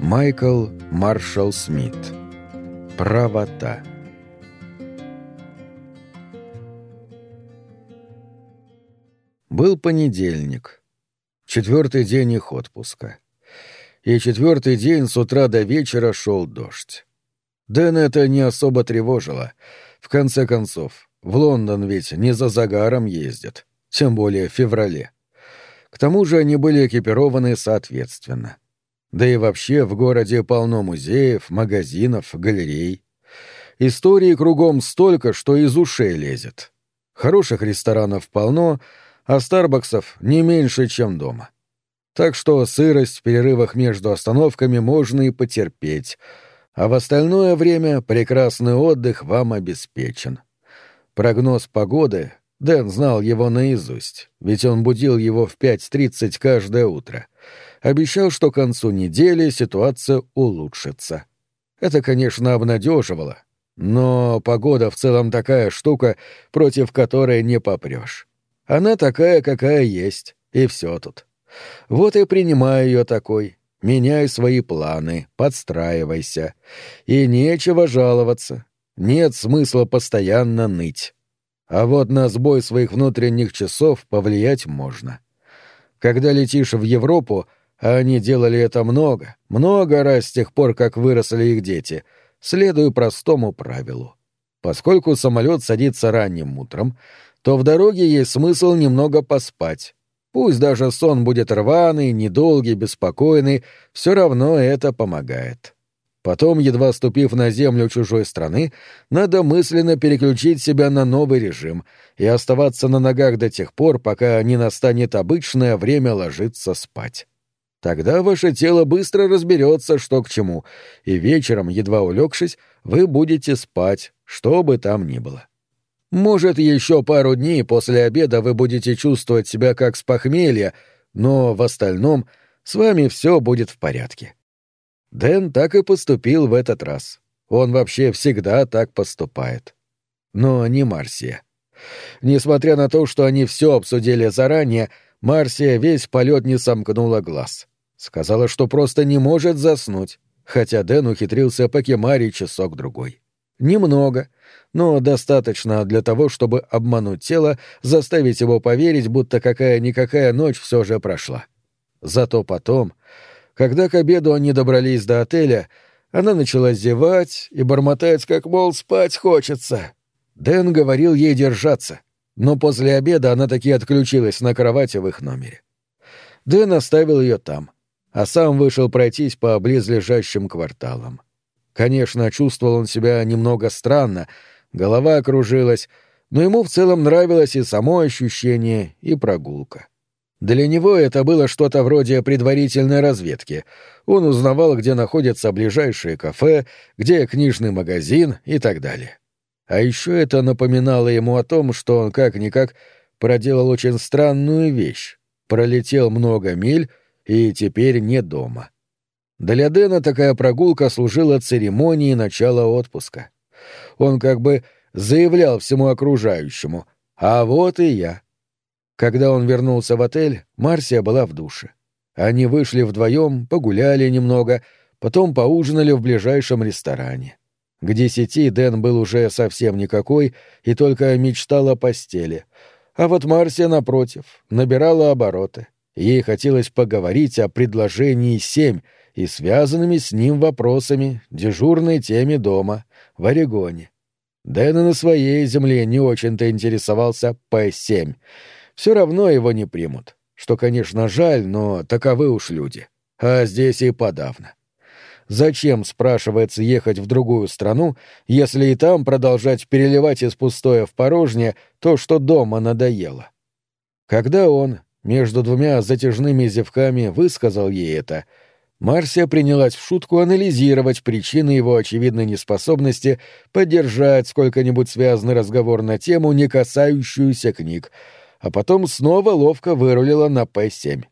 Майкл Маршалл Смит. Правота. Был понедельник. Четвертый день их отпуска. И четвертый день с утра до вечера шел дождь. Дэн это не особо тревожило. В конце концов, в Лондон ведь не за загаром ездят, тем более в феврале. К тому же они были экипированы соответственно. Да и вообще в городе полно музеев, магазинов, галерей. Истории кругом столько, что из ушей лезет. Хороших ресторанов полно, а Старбаксов не меньше, чем дома. Так что сырость в перерывах между остановками можно и потерпеть, а в остальное время прекрасный отдых вам обеспечен. Прогноз погоды Дэн знал его наизусть, ведь он будил его в 5.30 каждое утро. Обещал, что к концу недели ситуация улучшится. Это, конечно, обнадеживало, но погода в целом такая штука, против которой не попрешь. Она такая, какая есть, и все тут. Вот и принимай ее такой. Меняй свои планы, подстраивайся. И нечего жаловаться. Нет смысла постоянно ныть. А вот на сбой своих внутренних часов повлиять можно. Когда летишь в Европу, а они делали это много, много раз с тех пор, как выросли их дети, следуя простому правилу. Поскольку самолет садится ранним утром, то в дороге есть смысл немного поспать. Пусть даже сон будет рваный, недолгий, беспокойный, все равно это помогает. Потом, едва ступив на землю чужой страны, надо мысленно переключить себя на новый режим и оставаться на ногах до тех пор, пока не настанет обычное время ложиться спать. Тогда ваше тело быстро разберется, что к чему, и вечером, едва улегшись, вы будете спать, что бы там ни было. Может, еще пару дней после обеда вы будете чувствовать себя как с похмелья, но в остальном с вами все будет в порядке. Дэн так и поступил в этот раз. Он вообще всегда так поступает. Но не Марсия. Несмотря на то, что они все обсудили заранее, Марсия весь полет не сомкнула глаз. Сказала, что просто не может заснуть, хотя Дэн ухитрился покемарить часок-другой. Немного, но достаточно для того, чтобы обмануть тело, заставить его поверить, будто какая-никакая ночь все же прошла. Зато потом, когда к обеду они добрались до отеля, она начала зевать и бормотать, как, мол, спать хочется. Дэн говорил ей держаться, но после обеда она таки отключилась на кровати в их номере. Дэн оставил ее там, а сам вышел пройтись по близлежащим кварталам. Конечно, чувствовал он себя немного странно, голова окружилась, но ему в целом нравилось и само ощущение, и прогулка. Для него это было что-то вроде предварительной разведки. Он узнавал, где находятся ближайшие кафе, где книжный магазин и так далее. А еще это напоминало ему о том, что он как-никак проделал очень странную вещь. Пролетел много миль и теперь не дома. Для Дэна такая прогулка служила церемонией начала отпуска. Он как бы заявлял всему окружающему «А вот и я». Когда он вернулся в отель, Марсия была в душе. Они вышли вдвоем, погуляли немного, потом поужинали в ближайшем ресторане. К десяти Дэн был уже совсем никакой и только мечтал о постели. А вот Марсия, напротив, набирала обороты. Ей хотелось поговорить о предложении семь и связанными с ним вопросами, дежурной теме дома, в Орегоне. Дэн на своей земле не очень-то интересовался П-7 — все равно его не примут. Что, конечно, жаль, но таковы уж люди. А здесь и подавно. Зачем, спрашивается, ехать в другую страну, если и там продолжать переливать из пустое в порожнее то, что дома надоело? Когда он, между двумя затяжными зевками, высказал ей это, Марсия принялась в шутку анализировать причины его очевидной неспособности поддержать сколько-нибудь связанный разговор на тему, не касающуюся книг — а потом снова ловко вырулила на П-7.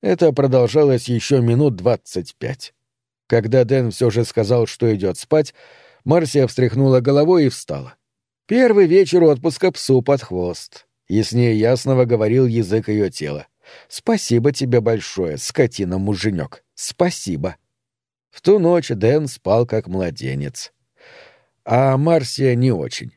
Это продолжалось еще минут двадцать пять. Когда Дэн все же сказал, что идет спать, Марсия встряхнула головой и встала. Первый вечер отпуска псу под хвост. Яснее ясного говорил язык ее тела. «Спасибо тебе большое, скотина-муженек. Спасибо». В ту ночь Дэн спал как младенец. А Марсия не очень.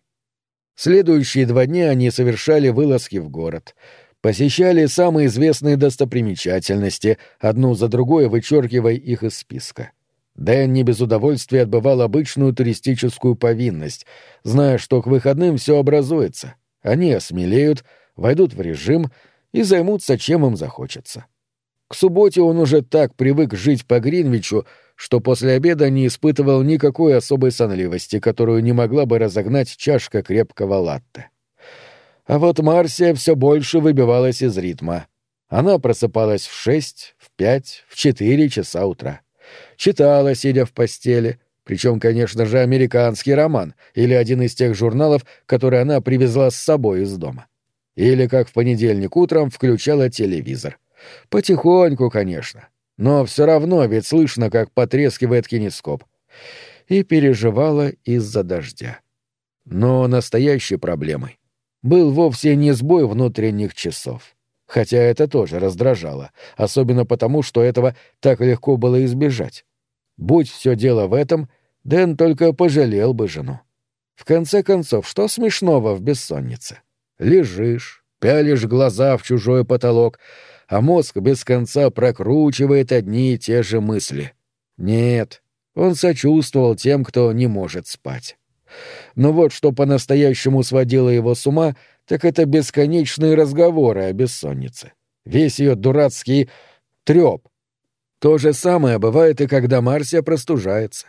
Следующие два дня они совершали вылазки в город, посещали самые известные достопримечательности, одну за другой вычеркивая их из списка. Дэн не без удовольствия отбывал обычную туристическую повинность, зная, что к выходным все образуется. Они осмелеют, войдут в режим и займутся чем им захочется. К субботе он уже так привык жить по Гринвичу, что после обеда не испытывал никакой особой сонливости, которую не могла бы разогнать чашка крепкого латте. А вот Марсия все больше выбивалась из ритма. Она просыпалась в шесть, в пять, в четыре часа утра. Читала, сидя в постели, причем, конечно же, американский роман или один из тех журналов, которые она привезла с собой из дома. Или, как в понедельник утром, включала телевизор. Потихоньку, конечно. Но все равно ведь слышно, как потрескивает кинескоп. И переживала из-за дождя. Но настоящей проблемой был вовсе не сбой внутренних часов. Хотя это тоже раздражало, особенно потому, что этого так легко было избежать. Будь все дело в этом, Дэн только пожалел бы жену. В конце концов, что смешного в бессоннице? Лежишь, пялишь глаза в чужой потолок, а мозг без конца прокручивает одни и те же мысли. Нет, он сочувствовал тем, кто не может спать. Но вот что по-настоящему сводило его с ума, так это бесконечные разговоры о бессоннице. Весь ее дурацкий трёп. То же самое бывает и когда Марсия простужается.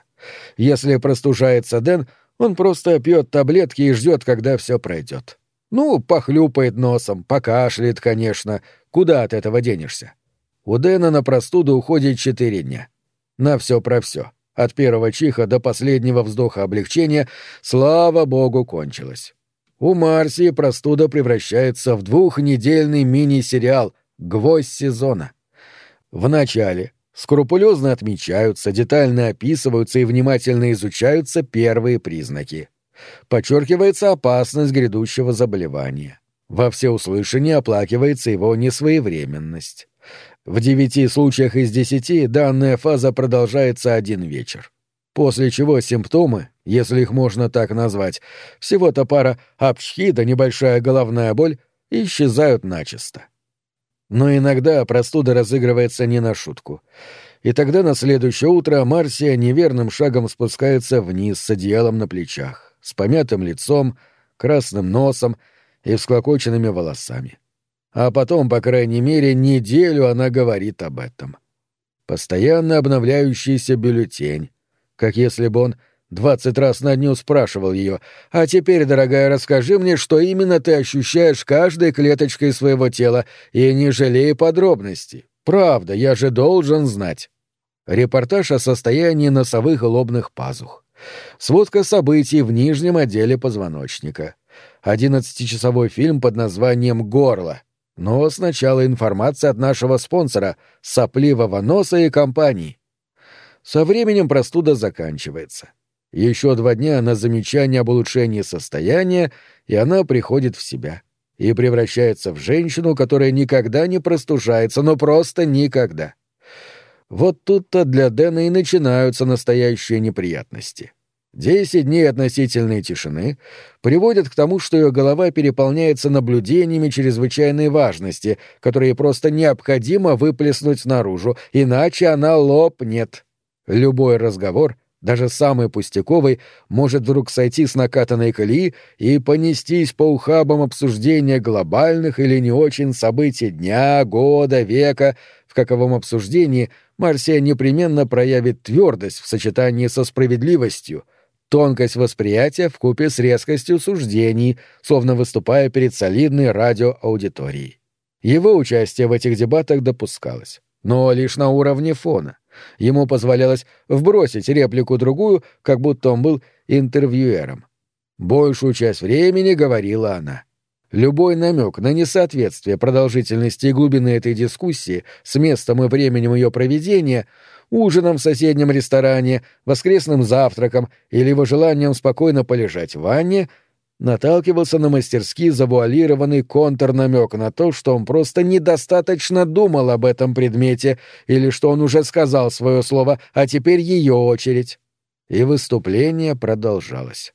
Если простужается Дэн, он просто пьет таблетки и ждет, когда все пройдет. Ну, похлюпает носом, покашляет, конечно. Куда от этого денешься? У Дэна на простуду уходит четыре дня. На все про все. От первого чиха до последнего вздоха облегчения, слава богу, кончилось. У Марсии простуда превращается в двухнедельный мини-сериал «Гвоздь сезона». В начале скрупулезно отмечаются, детально описываются и внимательно изучаются первые признаки. Подчеркивается опасность грядущего заболевания. Во всеуслышание оплакивается его несвоевременность. В девяти случаях из десяти данная фаза продолжается один вечер. После чего симптомы, если их можно так назвать, всего-то пара обчхи да небольшая головная боль, исчезают начисто. Но иногда простуда разыгрывается не на шутку. И тогда на следующее утро Марсия неверным шагом спускается вниз с одеялом на плечах с помятым лицом, красным носом и всклокоченными волосами. А потом, по крайней мере, неделю она говорит об этом. Постоянно обновляющийся бюллетень, как если бы он двадцать раз на дню спрашивал ее, «А теперь, дорогая, расскажи мне, что именно ты ощущаешь каждой клеточкой своего тела, и не жалей подробностей. Правда, я же должен знать». Репортаж о состоянии носовых и лобных пазух Сводка событий в нижнем отделе позвоночника. Одиннадцатичасовой фильм под названием «Горло». Но сначала информация от нашего спонсора, сопливого носа и компании. Со временем простуда заканчивается. Еще два дня на замечание об улучшении состояния, и она приходит в себя. И превращается в женщину, которая никогда не простужается, но просто никогда. Вот тут-то для Дэна и начинаются настоящие неприятности. Десять дней относительной тишины приводят к тому, что ее голова переполняется наблюдениями чрезвычайной важности, которые просто необходимо выплеснуть наружу, иначе она лопнет. Любой разговор, даже самый пустяковый, может вдруг сойти с накатанной колеи и понестись по ухабам обсуждения глобальных или не очень событий дня, года, века, в каковом обсуждении Марсия непременно проявит твердость в сочетании со справедливостью, тонкость восприятия в купе с резкостью суждений, словно выступая перед солидной радиоаудиторией. Его участие в этих дебатах допускалось, но лишь на уровне фона. Ему позволялось вбросить реплику-другую, как будто он был интервьюером. Большую часть времени говорила она. Любой намек на несоответствие продолжительности и глубины этой дискуссии с местом и временем ее проведения, ужином в соседнем ресторане, воскресным завтраком или его желанием спокойно полежать в ванне, наталкивался на мастерски завуалированный контрнамек на то, что он просто недостаточно думал об этом предмете или что он уже сказал свое слово, а теперь ее очередь. И выступление продолжалось.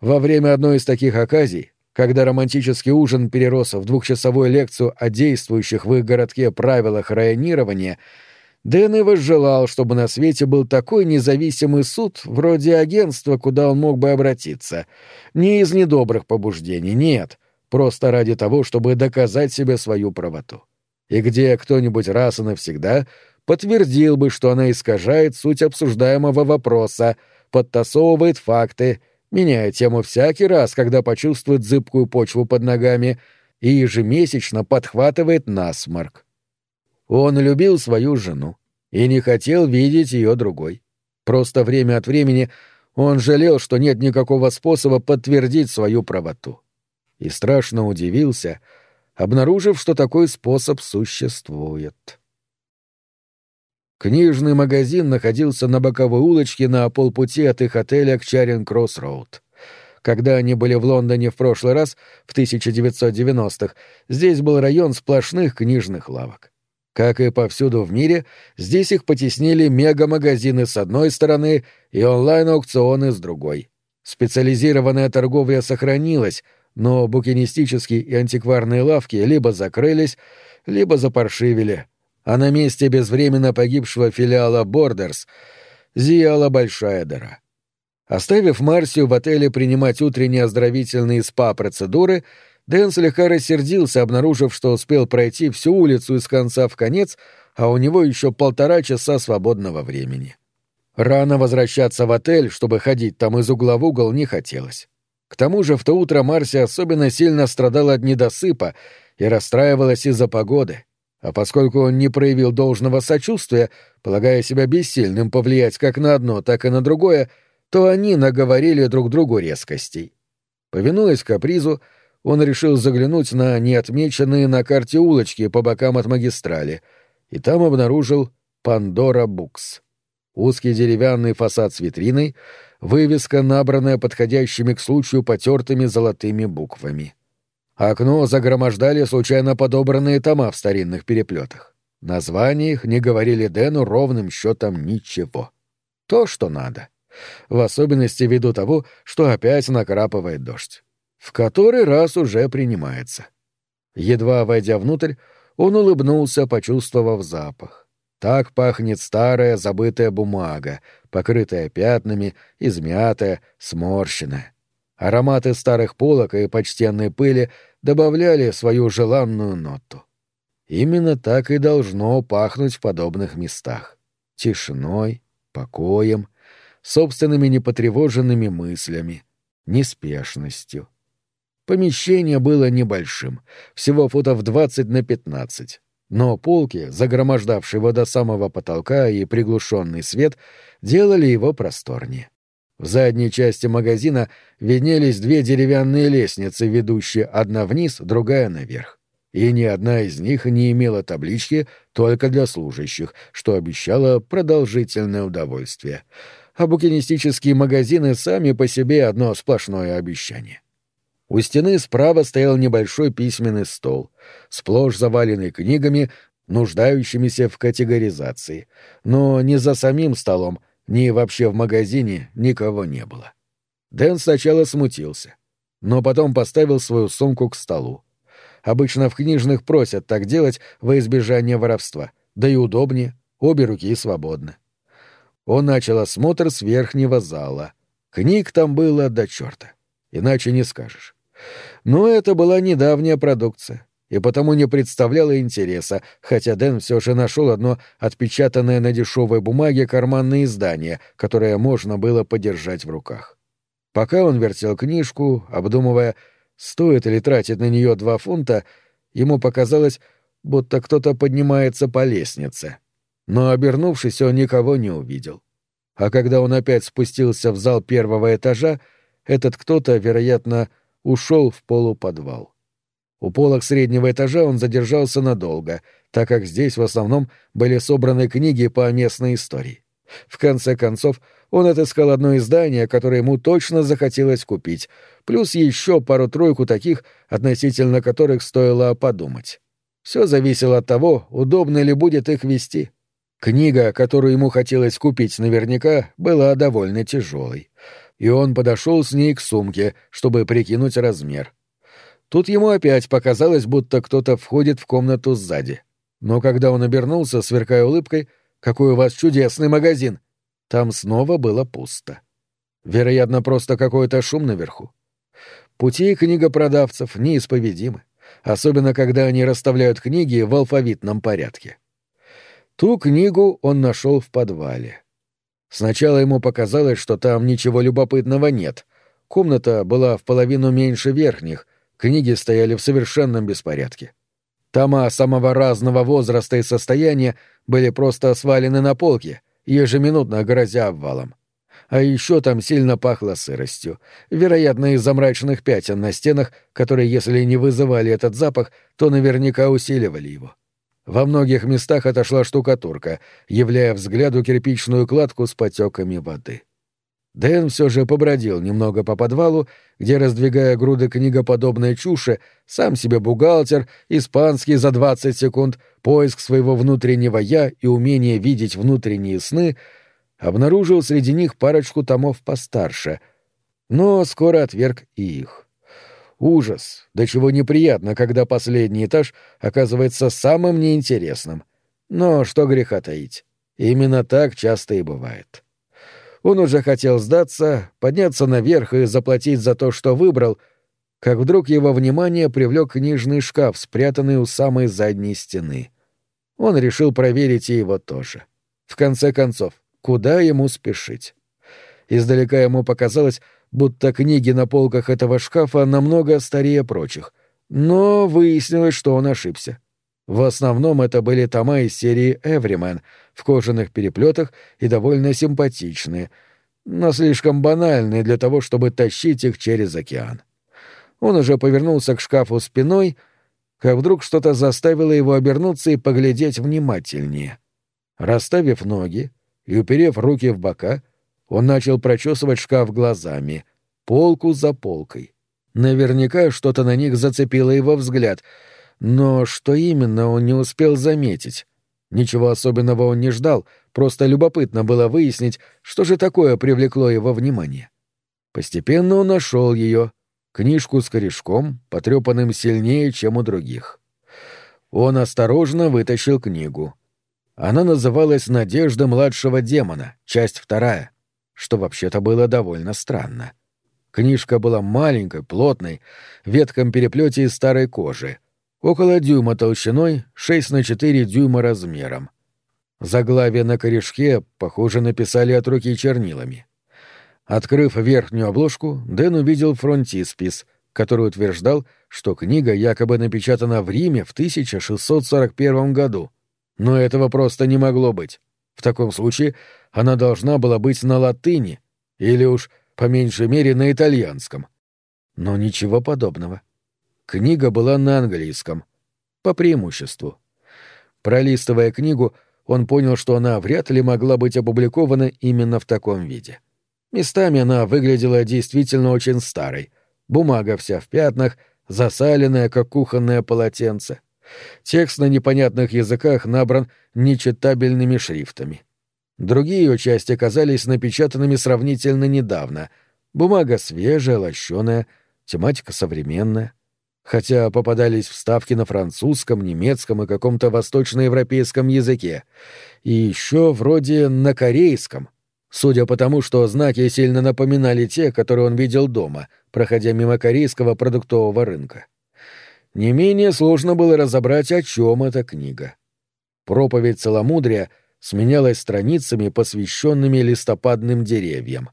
Во время одной из таких оказий, когда романтический ужин перерос в двухчасовую лекцию о действующих в их городке правилах районирования, Дэн и возжелал, чтобы на свете был такой независимый суд, вроде агентства, куда он мог бы обратиться. Не из недобрых побуждений, нет, просто ради того, чтобы доказать себе свою правоту. И где кто-нибудь раз и навсегда подтвердил бы, что она искажает суть обсуждаемого вопроса, подтасовывает факты, меняя тему всякий раз, когда почувствует зыбкую почву под ногами, и ежемесячно подхватывает насморк. Он любил свою жену и не хотел видеть ее другой. Просто время от времени он жалел, что нет никакого способа подтвердить свою правоту. И страшно удивился, обнаружив, что такой способ существует. Книжный магазин находился на боковой улочке на полпути от их отеля к Чаринг-Кросс-Роуд. Когда они были в Лондоне в прошлый раз, в 1990-х, здесь был район сплошных книжных лавок. Как и повсюду в мире, здесь их потеснили мега-магазины с одной стороны и онлайн-аукционы с другой. Специализированная торговля сохранилась, но букинистические и антикварные лавки либо закрылись, либо запаршивили, а на месте безвременно погибшего филиала Borders зияла большая дыра. Оставив Марсию в отеле принимать утренние оздоровительные СПА-процедуры, Дэн слегка рассердился, обнаружив, что успел пройти всю улицу из конца в конец, а у него еще полтора часа свободного времени. Рано возвращаться в отель, чтобы ходить там из угла в угол, не хотелось. К тому же в то утро Марси особенно сильно страдала от недосыпа и расстраивалась из-за погоды. А поскольку он не проявил должного сочувствия, полагая себя бессильным повлиять как на одно, так и на другое, то они наговорили друг другу резкостей. Повинуясь капризу, он решил заглянуть на неотмеченные на карте улочки по бокам от магистрали, и там обнаружил «Пандора Букс». Узкий деревянный фасад с витриной, вывеска, набранная подходящими к случаю потертыми золотыми буквами. Окно загромождали случайно подобранные тома в старинных переплетах. Названия их не говорили Дэну ровным счетом ничего. То, что надо. В особенности ввиду того, что опять накрапывает дождь в который раз уже принимается. Едва войдя внутрь, он улыбнулся, почувствовав запах. Так пахнет старая забытая бумага, покрытая пятнами, измятая, сморщенная. Ароматы старых полок и почтенной пыли добавляли свою желанную ноту. Именно так и должно пахнуть в подобных местах. Тишиной, покоем, собственными непотревоженными мыслями, неспешностью. Помещение было небольшим, всего футов 20 на 15. Но полки, загромождавшие его до самого потолка и приглушенный свет, делали его просторнее. В задней части магазина виднелись две деревянные лестницы, ведущие одна вниз, другая наверх. И ни одна из них не имела таблички только для служащих, что обещало продолжительное удовольствие. А букинистические магазины сами по себе одно сплошное обещание. У стены справа стоял небольшой письменный стол, сплошь заваленный книгами, нуждающимися в категоризации. Но ни за самим столом, ни вообще в магазине никого не было. Дэн сначала смутился, но потом поставил свою сумку к столу. Обычно в книжных просят так делать во избежание воровства, да и удобнее, обе руки свободны. Он начал осмотр с верхнего зала. Книг там было до черта. Иначе не скажешь. Но это была недавняя продукция, и потому не представляла интереса, хотя Дэн все же нашел одно отпечатанное на дешевой бумаге карманное издание, которое можно было подержать в руках. Пока он вертел книжку, обдумывая, стоит ли тратить на нее два фунта, ему показалось, будто кто-то поднимается по лестнице. Но, обернувшись, он никого не увидел. А когда он опять спустился в зал первого этажа, этот кто-то, вероятно, ушел в полуподвал. У полок среднего этажа он задержался надолго, так как здесь в основном были собраны книги по местной истории. В конце концов, он отыскал одно издание, которое ему точно захотелось купить, плюс еще пару-тройку таких, относительно которых стоило подумать. Все зависело от того, удобно ли будет их вести. Книга, которую ему хотелось купить наверняка, была довольно тяжелой. И он подошел с ней к сумке, чтобы прикинуть размер. Тут ему опять показалось, будто кто-то входит в комнату сзади. Но когда он обернулся, сверкая улыбкой, «Какой у вас чудесный магазин!» Там снова было пусто. Вероятно, просто какой-то шум наверху. Пути книгопродавцев неисповедимы, особенно когда они расставляют книги в алфавитном порядке. Ту книгу он нашел в подвале. Сначала ему показалось, что там ничего любопытного нет. Комната была в половину меньше верхних, книги стояли в совершенном беспорядке. Тома самого разного возраста и состояния были просто свалены на полке, ежеминутно грозя обвалом. А еще там сильно пахло сыростью, вероятно, из-за мрачных пятен на стенах, которые, если не вызывали этот запах, то наверняка усиливали его. Во многих местах отошла штукатурка, являя взгляду кирпичную кладку с потеками воды. Дэн все же побродил немного по подвалу, где, раздвигая груды книгоподобной чуши, сам себе бухгалтер, испанский за 20 секунд, поиск своего внутреннего «я» и умение видеть внутренние сны, обнаружил среди них парочку томов постарше, но скоро отверг и их. Ужас, до чего неприятно, когда последний этаж оказывается самым неинтересным. Но что греха таить, именно так часто и бывает. — он уже хотел сдаться, подняться наверх и заплатить за то, что выбрал, как вдруг его внимание привлек книжный шкаф, спрятанный у самой задней стены. Он решил проверить и его тоже. В конце концов, куда ему спешить? Издалека ему показалось, будто книги на полках этого шкафа намного старее прочих, но выяснилось, что он ошибся. В основном это были тома из серии «Эвримен» в кожаных переплетах и довольно симпатичные, но слишком банальные для того, чтобы тащить их через океан. Он уже повернулся к шкафу спиной, как вдруг что-то заставило его обернуться и поглядеть внимательнее. Расставив ноги и уперев руки в бока, он начал прочесывать шкаф глазами, полку за полкой. Наверняка что-то на них зацепило его взгляд — но что именно он не успел заметить? Ничего особенного он не ждал, просто любопытно было выяснить, что же такое привлекло его внимание. Постепенно он нашел ее, книжку с корешком, потрепанным сильнее, чем у других. Он осторожно вытащил книгу. Она называлась «Надежда младшего демона», часть вторая, что вообще-то было довольно странно. Книжка была маленькой, плотной, в ветком переплете из старой кожи — около дюйма толщиной, 6 на 4 дюйма размером. Заглавие на корешке, похоже, написали от руки чернилами. Открыв верхнюю обложку, Дэн увидел фронтиспис, который утверждал, что книга якобы напечатана в Риме в 1641 году. Но этого просто не могло быть. В таком случае она должна была быть на латыни, или уж, по меньшей мере, на итальянском. Но ничего подобного. Книга была на английском. По преимуществу. Пролистывая книгу, он понял, что она вряд ли могла быть опубликована именно в таком виде. Местами она выглядела действительно очень старой. Бумага вся в пятнах, засаленная, как кухонное полотенце. Текст на непонятных языках набран нечитабельными шрифтами. Другие ее части казались напечатанными сравнительно недавно. Бумага свежая, лощеная, тематика современная хотя попадались вставки на французском, немецком и каком-то восточноевропейском языке, и еще вроде на корейском, судя по тому, что знаки сильно напоминали те, которые он видел дома, проходя мимо корейского продуктового рынка. Не менее сложно было разобрать, о чем эта книга. Проповедь целомудрия сменялась страницами, посвященными листопадным деревьям.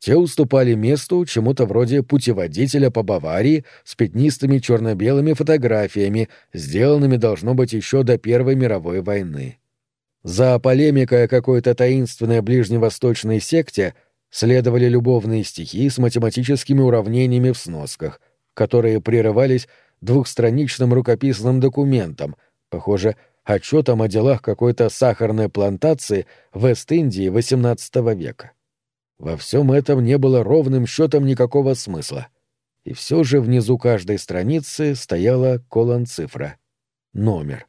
Те уступали месту чему-то вроде путеводителя по Баварии с пятнистыми черно-белыми фотографиями, сделанными, должно быть, еще до Первой мировой войны. За полемикой о какой-то таинственной ближневосточной секте следовали любовные стихи с математическими уравнениями в сносках, которые прерывались двухстраничным рукописным документом, похоже, отчетом о делах какой-то сахарной плантации в Вест-Индии XVIII века. Во всем этом не было ровным счетом никакого смысла. И все же внизу каждой страницы стояла колон-цифра. Номер.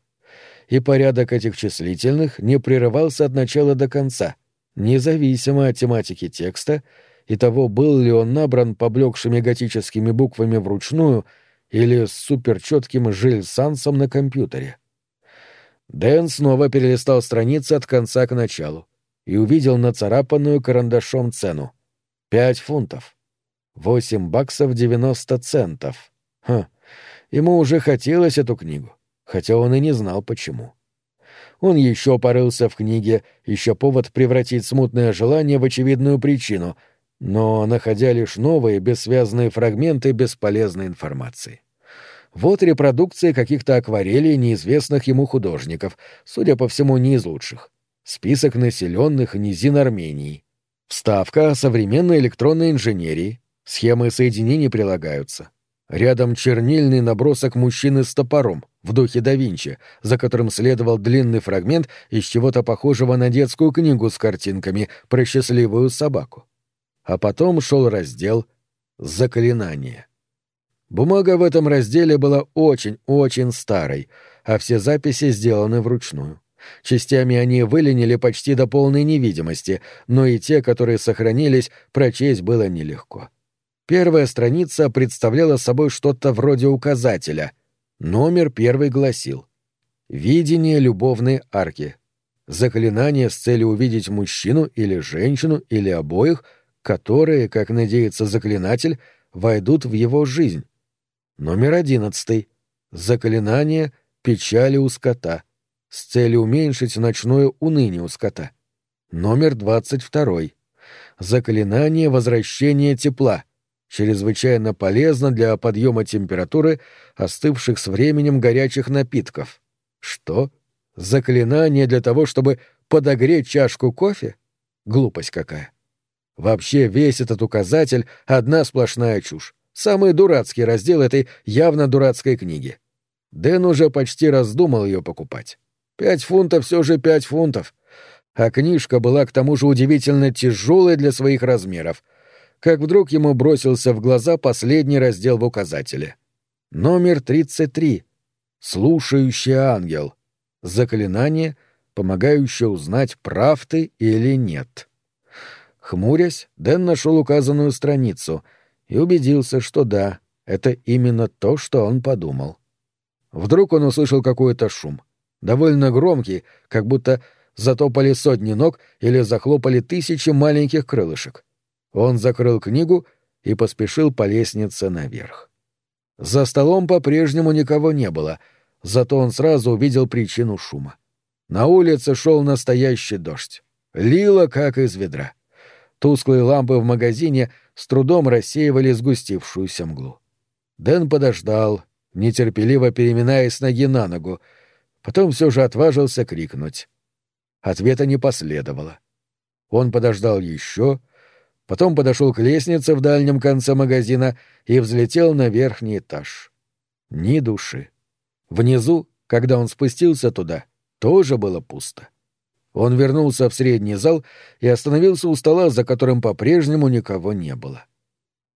И порядок этих числительных не прерывался от начала до конца, независимо от тематики текста и того, был ли он набран поблекшими готическими буквами вручную или с суперчетким жильсансом на компьютере. Дэн снова перелистал страницы от конца к началу и увидел нацарапанную карандашом цену. Пять фунтов. Восемь баксов девяносто центов. Хм, ему уже хотелось эту книгу, хотя он и не знал почему. Он еще порылся в книге, еще повод превратить смутное желание в очевидную причину, но находя лишь новые, бессвязные фрагменты бесполезной информации. Вот репродукции каких-то акварелей неизвестных ему художников, судя по всему, не из лучших. Список населенных низин Армении. Вставка о современной электронной инженерии. Схемы соединений прилагаются. Рядом чернильный набросок мужчины с топором, в духе да Винчи, за которым следовал длинный фрагмент из чего-то похожего на детскую книгу с картинками про счастливую собаку. А потом шел раздел «Заклинание». Бумага в этом разделе была очень-очень старой, а все записи сделаны вручную. Частями они выленили почти до полной невидимости, но и те, которые сохранились, прочесть было нелегко. Первая страница представляла собой что-то вроде указателя. Номер первый гласил «Видение любовной арки». Заклинание с целью увидеть мужчину или женщину или обоих, которые, как надеется заклинатель, войдут в его жизнь. Номер одиннадцатый. Заклинание печали у скота с целью уменьшить ночное уныние у скота. Номер 22. Заклинание возвращения тепла. Чрезвычайно полезно для подъема температуры остывших с временем горячих напитков. Что? Заклинание для того, чтобы подогреть чашку кофе? Глупость какая. Вообще весь этот указатель — одна сплошная чушь. Самый дурацкий раздел этой явно дурацкой книги. Дэн уже почти раздумал ее покупать. Пять фунтов все же пять фунтов. А книжка была к тому же удивительно тяжелой для своих размеров. Как вдруг ему бросился в глаза последний раздел в указателе. Номер 33. Слушающий ангел. Заклинание, помогающее узнать, прав ты или нет. Хмурясь, Дэн нашел указанную страницу и убедился, что да, это именно то, что он подумал. Вдруг он услышал какой-то шум — довольно громкий, как будто затопали сотни ног или захлопали тысячи маленьких крылышек. Он закрыл книгу и поспешил по лестнице наверх. За столом по-прежнему никого не было, зато он сразу увидел причину шума. На улице шел настоящий дождь. Лило, как из ведра. Тусклые лампы в магазине с трудом рассеивали сгустившуюся мглу. Дэн подождал, нетерпеливо переминаясь ноги на ногу, Потом все же отважился крикнуть. Ответа не последовало. Он подождал еще, потом подошел к лестнице в дальнем конце магазина и взлетел на верхний этаж. Ни души. Внизу, когда он спустился туда, тоже было пусто. Он вернулся в средний зал и остановился у стола, за которым по-прежнему никого не было.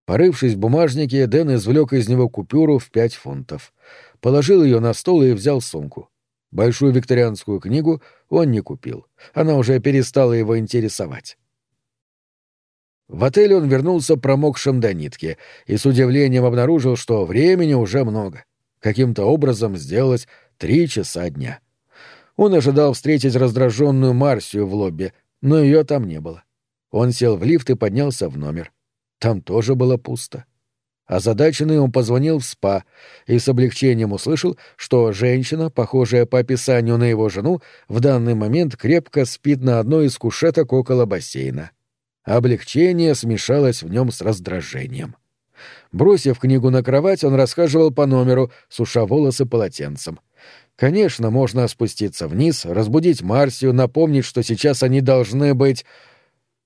Порывшись в бумажнике, Дэн извлек из него купюру в пять фунтов. Положил ее на стол и взял сумку. Большую викторианскую книгу он не купил. Она уже перестала его интересовать. В отель он вернулся промокшим до нитки и с удивлением обнаружил, что времени уже много. Каким-то образом сделалось три часа дня. Он ожидал встретить раздраженную Марсию в лобби, но ее там не было. Он сел в лифт и поднялся в номер. Там тоже было пусто. Озадаченный он позвонил в СПА и с облегчением услышал, что женщина, похожая по описанию на его жену, в данный момент крепко спит на одной из кушеток около бассейна. Облегчение смешалось в нем с раздражением. Бросив книгу на кровать, он расхаживал по номеру, суша волосы полотенцем. Конечно, можно спуститься вниз, разбудить Марсию, напомнить, что сейчас они должны быть...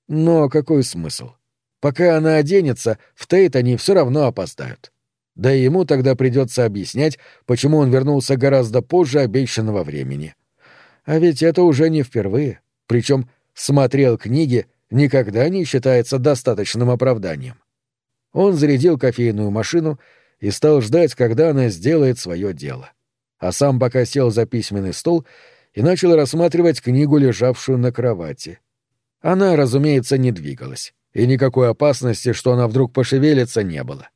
Но какой смысл? — Пока она оденется, в Тейт они все равно опоздают. Да и ему тогда придется объяснять, почему он вернулся гораздо позже обещанного времени. А ведь это уже не впервые. Причем смотрел книги никогда не считается достаточным оправданием. Он зарядил кофейную машину и стал ждать, когда она сделает свое дело. А сам пока сел за письменный стол и начал рассматривать книгу, лежавшую на кровати. Она, разумеется, не двигалась, и никакой опасности, что она вдруг пошевелится, не было.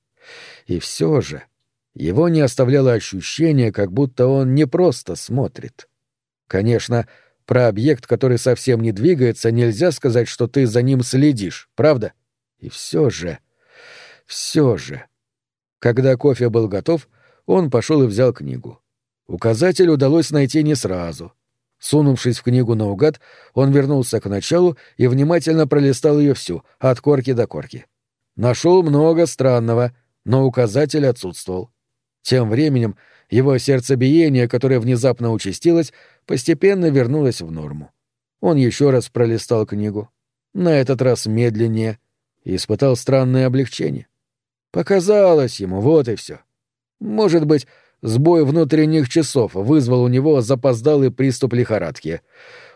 И все же его не оставляло ощущение, как будто он не просто смотрит. Конечно, про объект, который совсем не двигается, нельзя сказать, что ты за ним следишь, правда? И все же... Все же... Когда кофе был готов, он пошел и взял книгу. Указатель удалось найти не сразу. Сунувшись в книгу наугад, он вернулся к началу и внимательно пролистал ее всю, от корки до корки. Нашел много странного, но указатель отсутствовал. Тем временем его сердцебиение, которое внезапно участилось, постепенно вернулось в норму. Он еще раз пролистал книгу, на этот раз медленнее, и испытал странное облегчение. Показалось ему, вот и все. Может быть, сбой внутренних часов вызвал у него запоздалый приступ лихорадки.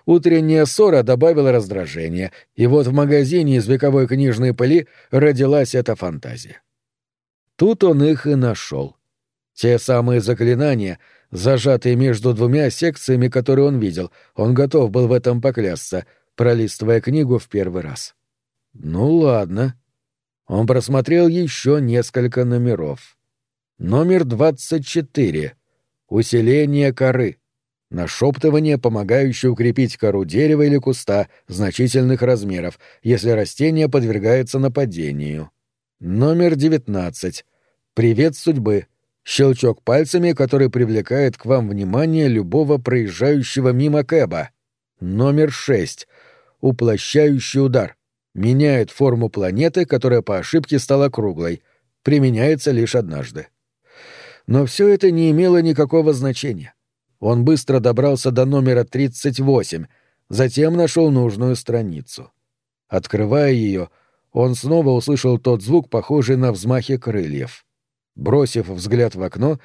Утренняя ссора добавила раздражения, и вот в магазине из вековой книжной пыли родилась эта фантазия. Тут он их и нашел. Те самые заклинания, зажатые между двумя секциями, которые он видел, он готов был в этом поклясться, пролистывая книгу в первый раз. Ну ладно. Он просмотрел еще несколько номеров. Номер 24. Усиление коры. Нашептывание, помогающее укрепить кору дерева или куста значительных размеров, если растение подвергается нападению. Номер 19. Привет судьбы. Щелчок пальцами, который привлекает к вам внимание любого проезжающего мимо Кэба. Номер 6. Уплощающий удар. Меняет форму планеты, которая по ошибке стала круглой. Применяется лишь однажды. Но все это не имело никакого значения. Он быстро добрался до номера 38, затем нашел нужную страницу. Открывая ее, он снова услышал тот звук, похожий на взмахи крыльев. Бросив взгляд в окно,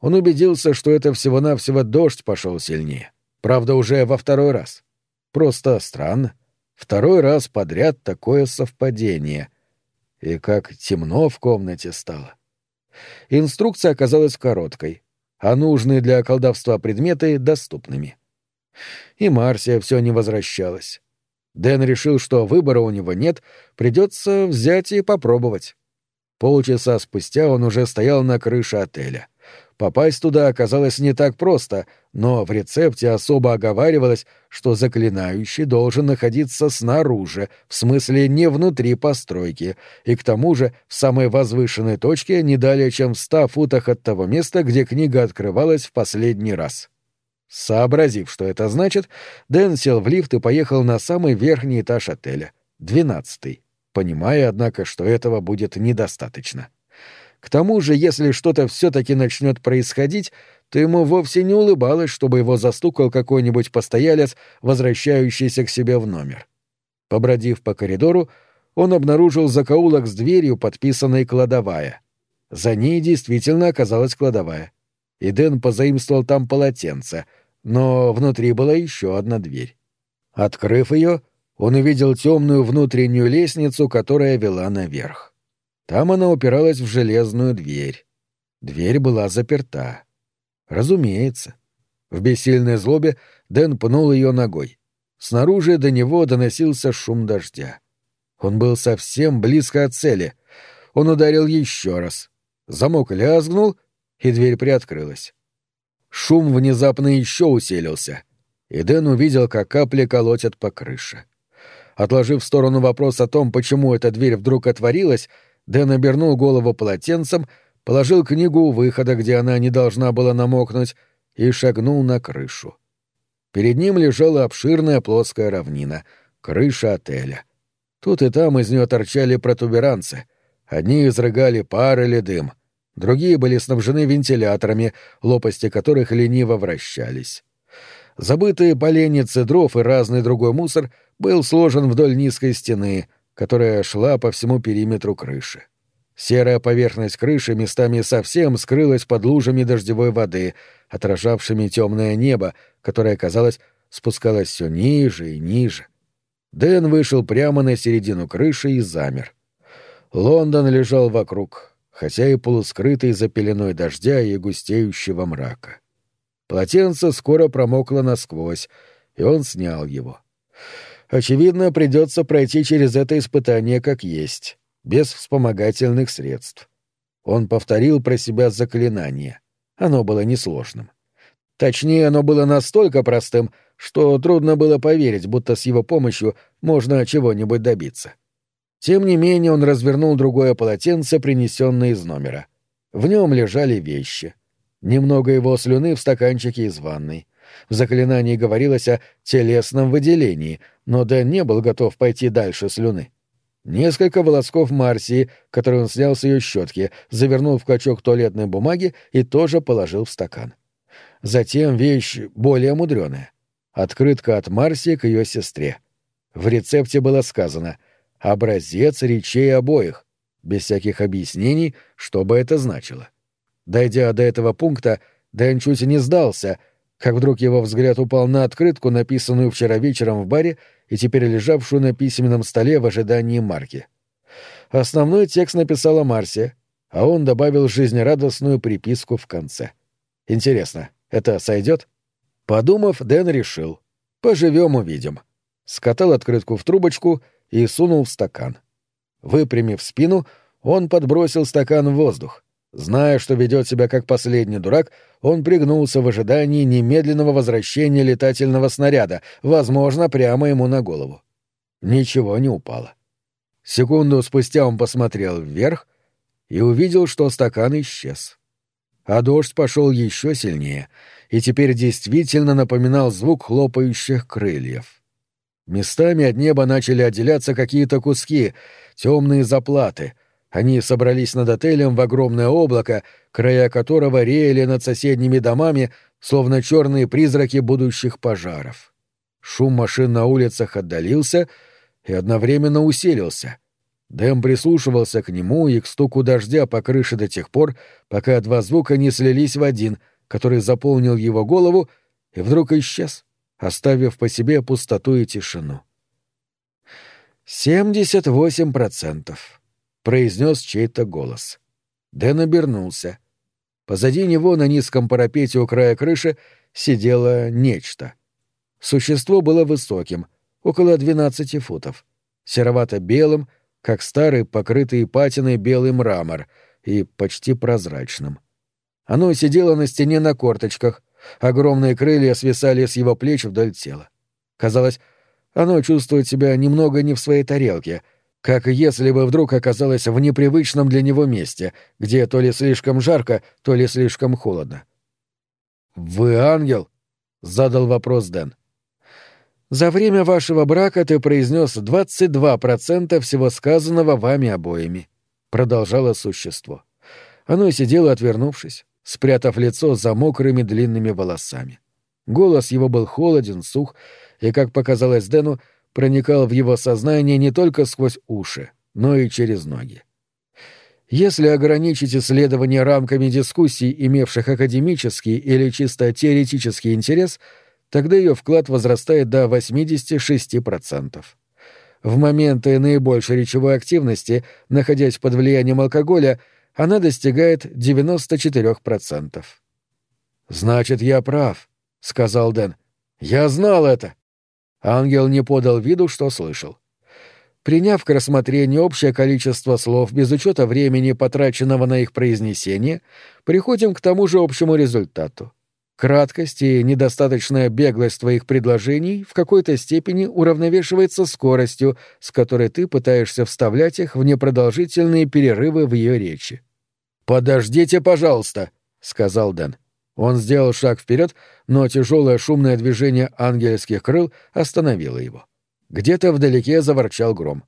он убедился, что это всего-навсего дождь пошел сильнее. Правда, уже во второй раз. Просто странно. Второй раз подряд такое совпадение. И как темно в комнате стало. Инструкция оказалась короткой, а нужные для колдовства предметы — доступными. И Марсия все не возвращалась. Дэн решил, что выбора у него нет, придется взять и попробовать. Полчаса спустя он уже стоял на крыше отеля. Попасть туда оказалось не так просто, но в рецепте особо оговаривалось, что заклинающий должен находиться снаружи, в смысле не внутри постройки, и к тому же в самой возвышенной точке не далее, чем в ста футах от того места, где книга открывалась в последний раз. Сообразив, что это значит, Дэн сел в лифт и поехал на самый верхний этаж отеля, двенадцатый понимая, однако, что этого будет недостаточно. К тому же, если что-то все-таки начнет происходить, то ему вовсе не улыбалось, чтобы его застукал какой-нибудь постоялец, возвращающийся к себе в номер. Побродив по коридору, он обнаружил закоулок с дверью, подписанной «Кладовая». За ней действительно оказалась кладовая. И Дэн позаимствовал там полотенце, но внутри была еще одна дверь. Открыв ее, он увидел темную внутреннюю лестницу, которая вела наверх. Там она упиралась в железную дверь. Дверь была заперта. Разумеется. В бессильной злобе Дэн пнул ее ногой. Снаружи до него доносился шум дождя. Он был совсем близко от цели. Он ударил еще раз. Замок лязгнул, и дверь приоткрылась. Шум внезапно еще усилился, и Дэн увидел, как капли колотят по крыше. Отложив в сторону вопрос о том, почему эта дверь вдруг отворилась, Дэн обернул голову полотенцем, положил книгу у выхода, где она не должна была намокнуть, и шагнул на крышу. Перед ним лежала обширная плоская равнина, крыша отеля. Тут и там из нее торчали протуберанцы. Одни изрыгали пар или дым, другие были снабжены вентиляторами, лопасти которых лениво вращались. Забытые поленницы дров и разный другой мусор был сложен вдоль низкой стены, которая шла по всему периметру крыши. Серая поверхность крыши местами совсем скрылась под лужами дождевой воды, отражавшими темное небо, которое, казалось, спускалось все ниже и ниже. Дэн вышел прямо на середину крыши и замер. Лондон лежал вокруг, хотя и полускрытый за пеленой дождя и густеющего мрака. Полотенце скоро промокло насквозь, и он снял его. Очевидно, придется пройти через это испытание как есть, без вспомогательных средств. Он повторил про себя заклинание. Оно было несложным. Точнее, оно было настолько простым, что трудно было поверить, будто с его помощью можно чего-нибудь добиться. Тем не менее он развернул другое полотенце, принесенное из номера. В нем лежали вещи. Немного его слюны в стаканчике из ванной. В заклинании говорилось о телесном выделении, но Дэн не был готов пойти дальше слюны. Несколько волосков Марсии, которые он снял с ее щетки, завернул в клочок туалетной бумаги и тоже положил в стакан. Затем вещь более мудреная. Открытка от Марсии к ее сестре. В рецепте было сказано — образец речей обоих, без всяких объяснений, что бы это значило. Дойдя до этого пункта, Дэн чуть не сдался, как вдруг его взгляд упал на открытку, написанную вчера вечером в баре и теперь лежавшую на письменном столе в ожидании марки. Основной текст написала Марсия, а он добавил жизнерадостную приписку в конце. Интересно, это сойдет? Подумав, Дэн решил. Поживем увидим. Скатал открытку в трубочку и сунул в стакан. Выпрямив спину, он подбросил стакан в воздух. Зная, что ведет себя как последний дурак, он пригнулся в ожидании немедленного возвращения летательного снаряда, возможно, прямо ему на голову. Ничего не упало. Секунду спустя он посмотрел вверх и увидел, что стакан исчез. А дождь пошел еще сильнее и теперь действительно напоминал звук хлопающих крыльев. Местами от неба начали отделяться какие-то куски, темные заплаты. Они собрались над отелем в огромное облако, края которого реяли над соседними домами, словно черные призраки будущих пожаров. Шум машин на улицах отдалился и одновременно усилился. Дэм прислушивался к нему и к стуку дождя по крыше до тех пор, пока два звука не слились в один, который заполнил его голову и вдруг исчез. — оставив по себе пустоту и тишину. «Семьдесят восемь процентов», — произнес чей-то голос. Дэн обернулся. Позади него на низком парапете у края крыши сидело нечто. Существо было высоким, около двенадцати футов, серовато-белым, как старый покрытый патиной белый мрамор, и почти прозрачным. Оно сидело на стене на корточках, Огромные крылья свисали с его плеч вдоль тела. Казалось, оно чувствует себя немного не в своей тарелке, как если бы вдруг оказалось в непривычном для него месте, где то ли слишком жарко, то ли слишком холодно. «Вы ангел?» — задал вопрос Дэн. «За время вашего брака ты произнес 22% всего сказанного вами обоими», — продолжало существо. Оно сидело, отвернувшись, спрятав лицо за мокрыми длинными волосами. Голос его был холоден, сух, и, как показалось Дэну, проникал в его сознание не только сквозь уши, но и через ноги. Если ограничить исследование рамками дискуссий, имевших академический или чисто теоретический интерес, тогда ее вклад возрастает до 86%. В моменты наибольшей речевой активности, находясь под влиянием алкоголя, она достигает 94%. «Значит, я прав», — сказал Дэн. «Я знал это». Ангел не подал виду, что слышал. Приняв к рассмотрению общее количество слов без учета времени, потраченного на их произнесение, приходим к тому же общему результату. Краткость и недостаточная беглость твоих предложений в какой-то степени уравновешивается скоростью, с которой ты пытаешься вставлять их в непродолжительные перерывы в ее речи. «Подождите, пожалуйста», — сказал Дэн. Он сделал шаг вперед, но тяжелое шумное движение ангельских крыл остановило его. Где-то вдалеке заворчал гром.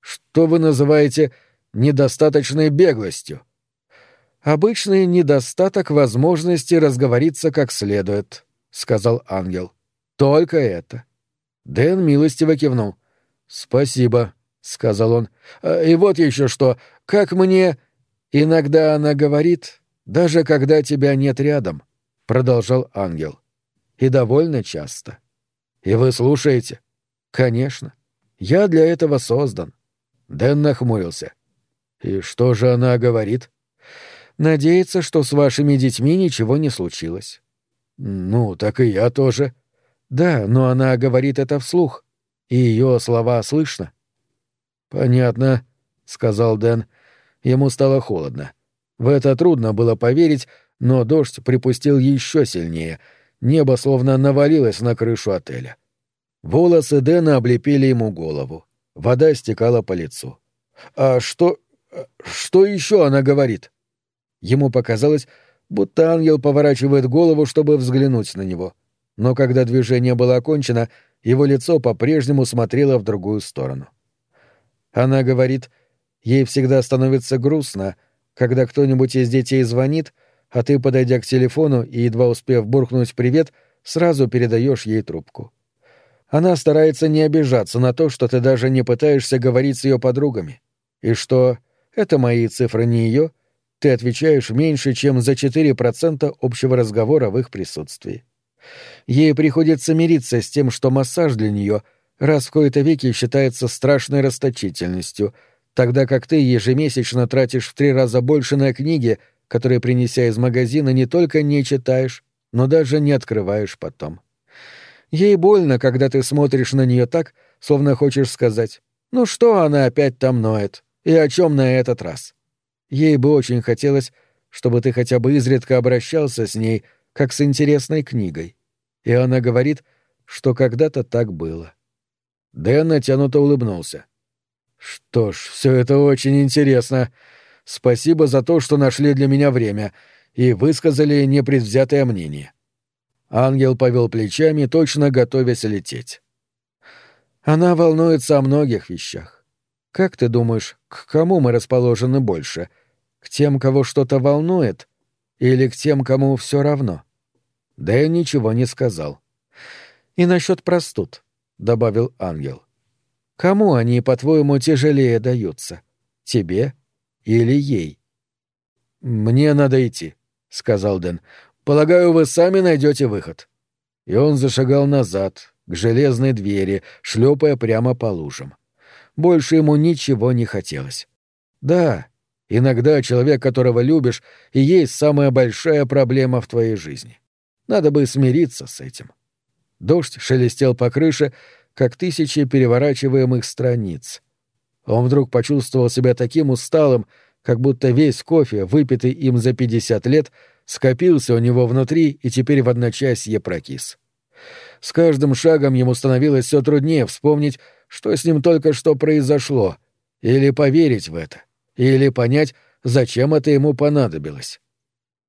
«Что вы называете недостаточной беглостью?» «Обычный недостаток возможности разговориться как следует», — сказал ангел. «Только это». Дэн милостиво кивнул. «Спасибо», — сказал он. «А, «И вот еще что. Как мне...» «Иногда она говорит, даже когда тебя нет рядом», — продолжал ангел. «И довольно часто. И вы слушаете?» «Конечно. Я для этого создан. Дэн нахмурился. И что же она говорит? Надеется, что с вашими детьми ничего не случилось. Ну, так и я тоже. Да, но она говорит это вслух, и ее слова слышно. Понятно, сказал Дэн. Ему стало холодно. В это трудно было поверить, но дождь припустил еще сильнее. Небо словно навалилось на крышу отеля. Волосы Дэна облепили ему голову. Вода стекала по лицу. «А что... что еще она говорит?» Ему показалось, будто ангел поворачивает голову, чтобы взглянуть на него. Но когда движение было окончено, его лицо по-прежнему смотрело в другую сторону. Она говорит, ей всегда становится грустно, когда кто-нибудь из детей звонит, а ты, подойдя к телефону и едва успев буркнуть «привет», сразу передаешь ей трубку. Она старается не обижаться на то, что ты даже не пытаешься говорить с ее подругами. И что это мои цифры не ее, ты отвечаешь меньше, чем за 4% общего разговора в их присутствии. Ей приходится мириться с тем, что массаж для нее раз в кои-то веки считается страшной расточительностью, тогда как ты ежемесячно тратишь в три раза больше на книги, которые, принеся из магазина, не только не читаешь, но даже не открываешь потом. Ей больно, когда ты смотришь на нее так, словно хочешь сказать, ну что она опять там ноет, и о чем на этот раз. Ей бы очень хотелось, чтобы ты хотя бы изредка обращался с ней, как с интересной книгой. И она говорит, что когда-то так было. Дэн натянуто улыбнулся. «Что ж, все это очень интересно. Спасибо за то, что нашли для меня время и высказали непредвзятое мнение. Ангел повел плечами, точно готовясь лететь. Она волнуется о многих вещах. Как ты думаешь, к кому мы расположены больше? К тем, кого что-то волнует, или к тем, кому все равно? Дэн ничего не сказал. И насчет простуд, добавил ангел. Кому они, по-твоему, тяжелее даются? Тебе или ей? Мне надо идти, сказал Дэн. Полагаю, вы сами найдете выход. И он зашагал назад, к железной двери, шлепая прямо по лужам. Больше ему ничего не хотелось. Да, иногда человек, которого любишь, и есть самая большая проблема в твоей жизни. Надо бы смириться с этим. Дождь шелестел по крыше, как тысячи переворачиваемых страниц. Он вдруг почувствовал себя таким усталым, как будто весь кофе, выпитый им за пятьдесят лет, скопился у него внутри и теперь в одночасье прокис. С каждым шагом ему становилось все труднее вспомнить, что с ним только что произошло, или поверить в это, или понять, зачем это ему понадобилось.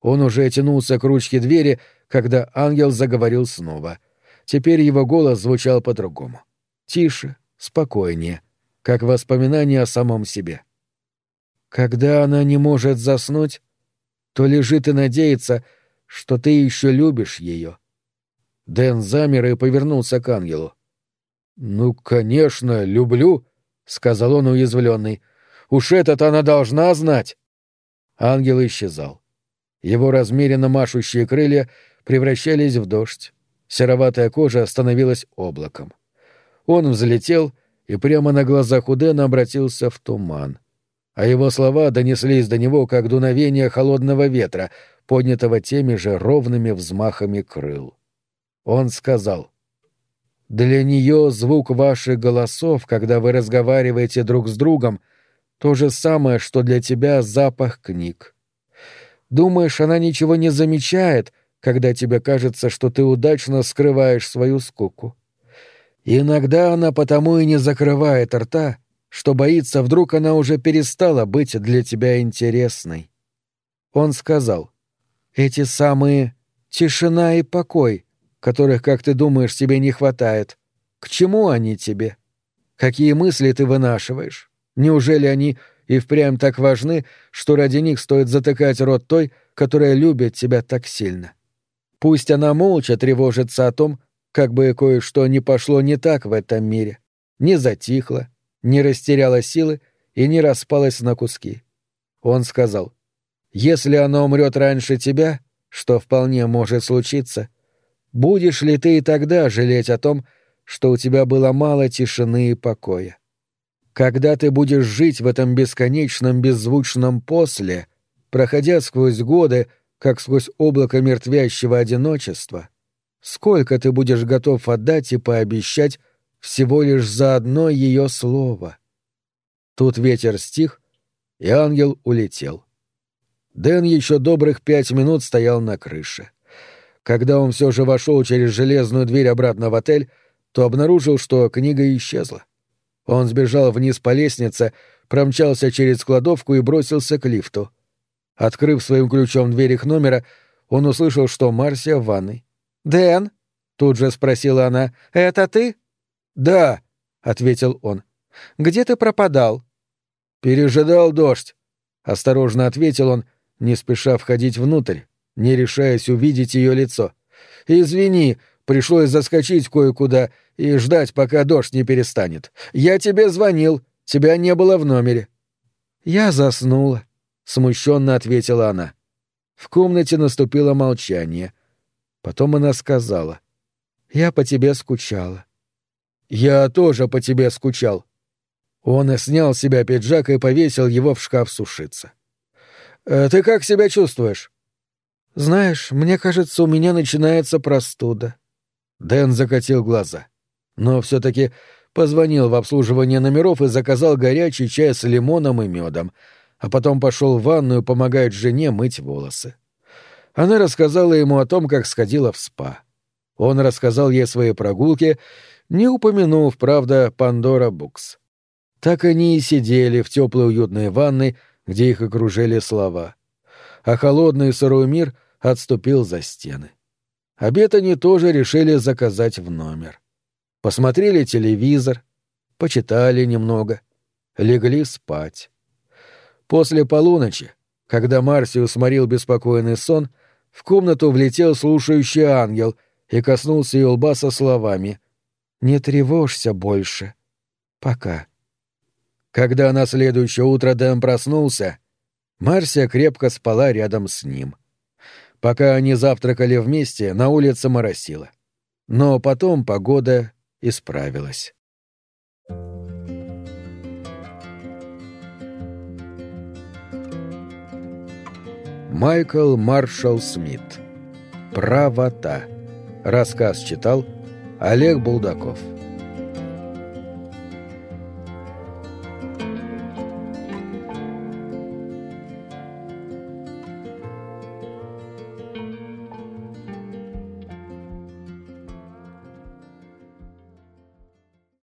Он уже тянулся к ручке двери, когда ангел заговорил снова. Теперь его голос звучал по-другому. Тише, спокойнее, как воспоминание о самом себе. Когда она не может заснуть, то лежит и надеется, что ты еще любишь ее. Дэн замер и повернулся к ангелу. «Ну, конечно, люблю», — сказал он уязвленный. «Уж это-то она должна знать». Ангел исчезал. Его размеренно машущие крылья превращались в дождь. Сероватая кожа становилась облаком. Он взлетел и прямо на глазах у Дэна обратился в туман а его слова донеслись до него как дуновение холодного ветра, поднятого теми же ровными взмахами крыл. Он сказал, «Для нее звук ваших голосов, когда вы разговариваете друг с другом, то же самое, что для тебя запах книг. Думаешь, она ничего не замечает, когда тебе кажется, что ты удачно скрываешь свою скуку. Иногда она потому и не закрывает рта, что боится, вдруг она уже перестала быть для тебя интересной. Он сказал, «Эти самые тишина и покой, которых, как ты думаешь, тебе не хватает, к чему они тебе? Какие мысли ты вынашиваешь? Неужели они и впрямь так важны, что ради них стоит затыкать рот той, которая любит тебя так сильно? Пусть она молча тревожится о том, как бы кое-что не пошло не так в этом мире, не затихло, не растеряла силы и не распалась на куски. Он сказал, «Если она умрет раньше тебя, что вполне может случиться, будешь ли ты и тогда жалеть о том, что у тебя было мало тишины и покоя. Когда ты будешь жить в этом бесконечном беззвучном после, проходя сквозь годы, как сквозь облако мертвящего одиночества, сколько ты будешь готов отдать и пообещать всего лишь за одно ее слово. Тут ветер стих, и ангел улетел. Дэн еще добрых пять минут стоял на крыше. Когда он все же вошел через железную дверь обратно в отель, то обнаружил, что книга исчезла. Он сбежал вниз по лестнице, промчался через кладовку и бросился к лифту. Открыв своим ключом дверь их номера, он услышал, что Марсия в ванной. «Дэн?» — тут же спросила она. «Это ты?» «Да», — ответил он. «Где ты пропадал?» «Пережидал дождь», — осторожно ответил он, не спеша входить внутрь, не решаясь увидеть ее лицо. «Извини, пришлось заскочить кое-куда и ждать, пока дождь не перестанет. Я тебе звонил, тебя не было в номере». «Я заснула», — смущенно ответила она. В комнате наступило молчание. Потом она сказала. «Я по тебе скучала». «Я тоже по тебе скучал». Он и снял с себя пиджак и повесил его в шкаф сушиться. «Э, «Ты как себя чувствуешь?» «Знаешь, мне кажется, у меня начинается простуда». Дэн закатил глаза. Но все-таки позвонил в обслуживание номеров и заказал горячий чай с лимоном и медом, а потом пошел в ванную помогать жене мыть волосы. Она рассказала ему о том, как сходила в спа. Он рассказал ей свои прогулки, не упомянув, правда, Пандора Букс. Так они и сидели в теплой уютной ванной, где их окружили слова. А холодный сырой мир отступил за стены. Обед они тоже решили заказать в номер. Посмотрели телевизор, почитали немного, легли спать. После полуночи, когда Марсиус сморил беспокойный сон, в комнату влетел слушающий ангел и коснулся ее лба со словами «Не тревожься больше. Пока». Когда на следующее утро Дэм проснулся, Марсия крепко спала рядом с ним. Пока они завтракали вместе, на улице моросило. Но потом погода исправилась. Майкл Маршалл Смит. Правота. Рассказ читал Олег Булдаков.